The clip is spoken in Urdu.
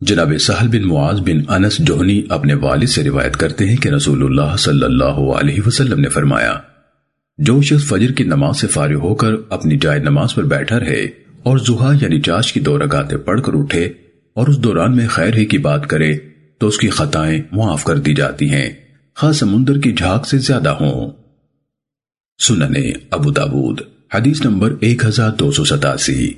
جناب سہل بن معاذ بن انس جوہنی اپنے والد سے روایت کرتے ہیں کہ رسول اللہ صلی اللہ علیہ وسلم نے فرمایا، جو شخص فجر کی نماز سے فارغ ہو کر اپنی جائے نماز پر بیٹھا رہے اور زہا یعنی چاش کی دو رکعتیں پڑھ کر اٹھے اور اس دوران میں خیر ہی کی بات کرے، تو اس کی خطائیں معاف کر دی جاتی ہیں۔ خاص سمندر کی جھاگ سے زیادہ ہوں۔ سننے ابو داود، حدیث نمبر ایک ہزار دو سو ستاسی۔